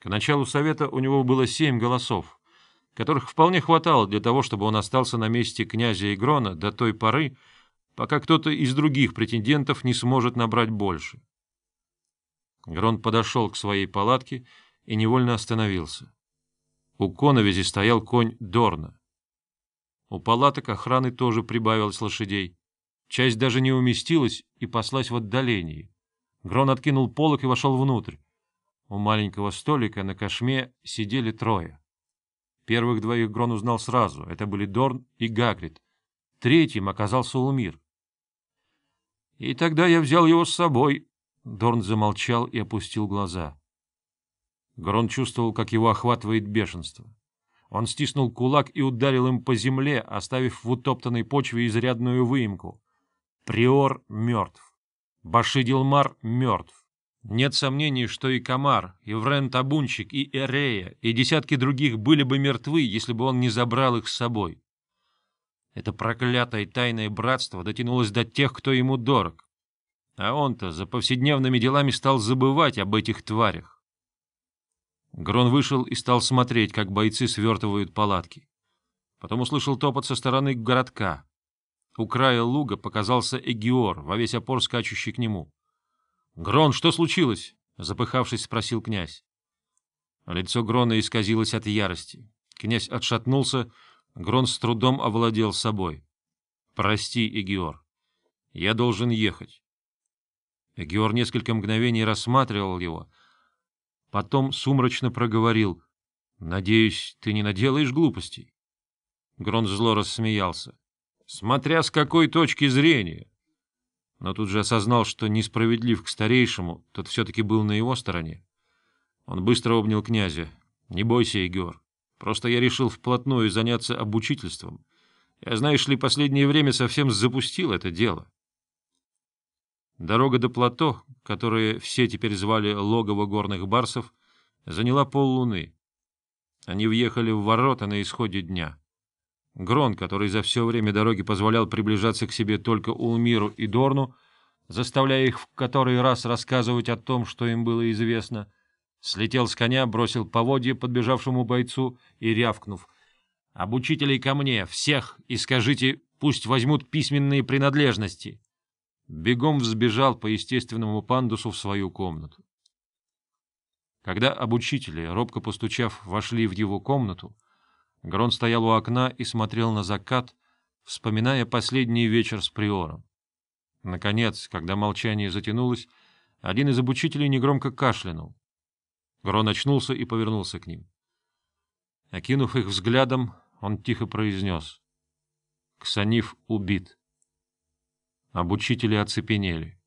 К началу совета у него было семь голосов, которых вполне хватало для того, чтобы он остался на месте князя Игрона до той поры, пока кто-то из других претендентов не сможет набрать больше. Грон подошел к своей палатке и невольно остановился. У коновизи стоял конь Дорна. У палаток охраны тоже прибавилось лошадей. Часть даже не уместилась и паслась в отдалении. Грон откинул полок и вошел внутрь. У маленького столика на кошме сидели трое. Первых двоих Грон узнал сразу. Это были Дорн и Гагрид. Третьим оказался Улмир. И тогда я взял его с собой. Дорн замолчал и опустил глаза. Грон чувствовал, как его охватывает бешенство. Он стиснул кулак и ударил им по земле, оставив в утоптанной почве изрядную выемку. Приор мертв. Башидилмар мертв. Нет сомнений, что и Камар, и Врен Табунчик, и Эрея, и десятки других были бы мертвы, если бы он не забрал их с собой. Это проклятое тайное братство дотянулось до тех, кто ему дорог. А он-то за повседневными делами стал забывать об этих тварях. Грон вышел и стал смотреть, как бойцы свертывают палатки. Потом услышал топот со стороны городка. У края луга показался Эгиор, во весь опор скачущий к нему. — Грон, что случилось? — запыхавшись, спросил князь. Лицо Грона исказилось от ярости. Князь отшатнулся, Грон с трудом овладел собой. — Прости, Эгиор. Я должен ехать. Эгиор несколько мгновений рассматривал его, потом сумрачно проговорил. — Надеюсь, ты не наделаешь глупостей? Грон зло рассмеялся. — Смотря с какой точки зрения но тут же осознал, что несправедлив к старейшему, тот все-таки был на его стороне. Он быстро обнял князя. — Не бойся, Егор. Просто я решил вплотную заняться обучительством. Я, знаешь ли, последнее время совсем запустил это дело. Дорога до плато, которое все теперь звали логово горных барсов, заняла поллуны. Они въехали в ворота на исходе дня. Грон, который за все время дороги позволял приближаться к себе только Улмиру и Дорну, заставляя их в который раз рассказывать о том, что им было известно, слетел с коня, бросил поводье подбежавшему бойцу и рявкнув. «Обучителей ко мне, всех, и скажите, пусть возьмут письменные принадлежности!» Бегом взбежал по естественному пандусу в свою комнату. Когда обучители, робко постучав, вошли в его комнату, Грон стоял у окна и смотрел на закат, вспоминая последний вечер с приором. Наконец, когда молчание затянулось, один из обучителей негромко кашлянул. Грон очнулся и повернулся к ним. Окинув их взглядом, он тихо произнес. «Ксаниф убит». Обучители оцепенели.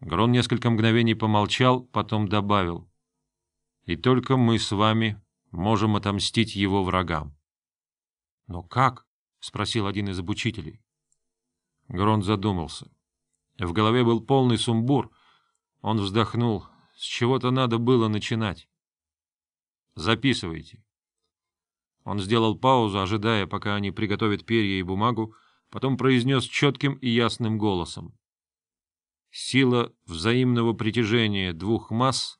Грон несколько мгновений помолчал, потом добавил. «И только мы с вами можем отомстить его врагам. — Но как? — спросил один из обучителей. Грон задумался. В голове был полный сумбур. Он вздохнул. С чего-то надо было начинать. — Записывайте. Он сделал паузу, ожидая, пока они приготовят перья и бумагу, потом произнес четким и ясным голосом. Сила взаимного притяжения двух масс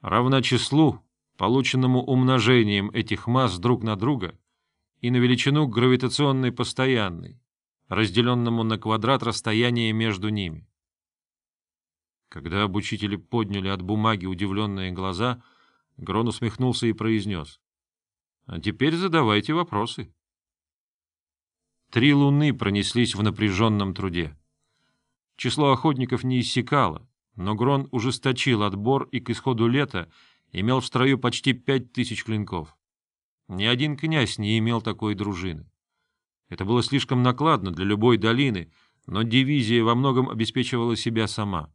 равна числу, полученному умножением этих масс друг на друга и на величину гравитационной постоянной, разделенному на квадрат расстояния между ними. Когда обучители подняли от бумаги удивленные глаза, Грон усмехнулся и произнес. — А теперь задавайте вопросы. Три луны пронеслись в напряженном труде. Число охотников не иссякало, но Грон ужесточил отбор и к исходу лета имел в строю почти пять тысяч клинков. Ни один князь не имел такой дружины. Это было слишком накладно для любой долины, но дивизия во многом обеспечивала себя сама.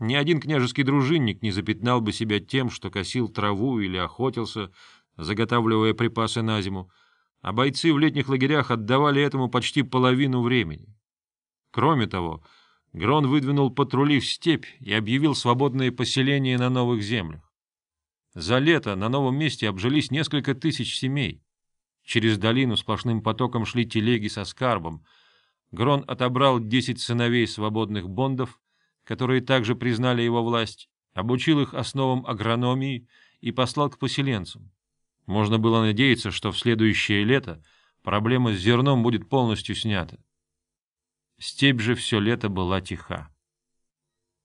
Ни один княжеский дружинник не запятнал бы себя тем, что косил траву или охотился, заготавливая припасы на зиму, а бойцы в летних лагерях отдавали этому почти половину времени. Кроме того, Грон выдвинул патрули в степь и объявил свободное поселение на новых землях. За лето на новом месте обжились несколько тысяч семей. Через долину сплошным потоком шли телеги со скарбом. Грон отобрал десять сыновей свободных бондов, которые также признали его власть, обучил их основам агрономии и послал к поселенцам. Можно было надеяться, что в следующее лето проблема с зерном будет полностью снята. Степь же все лето была тиха.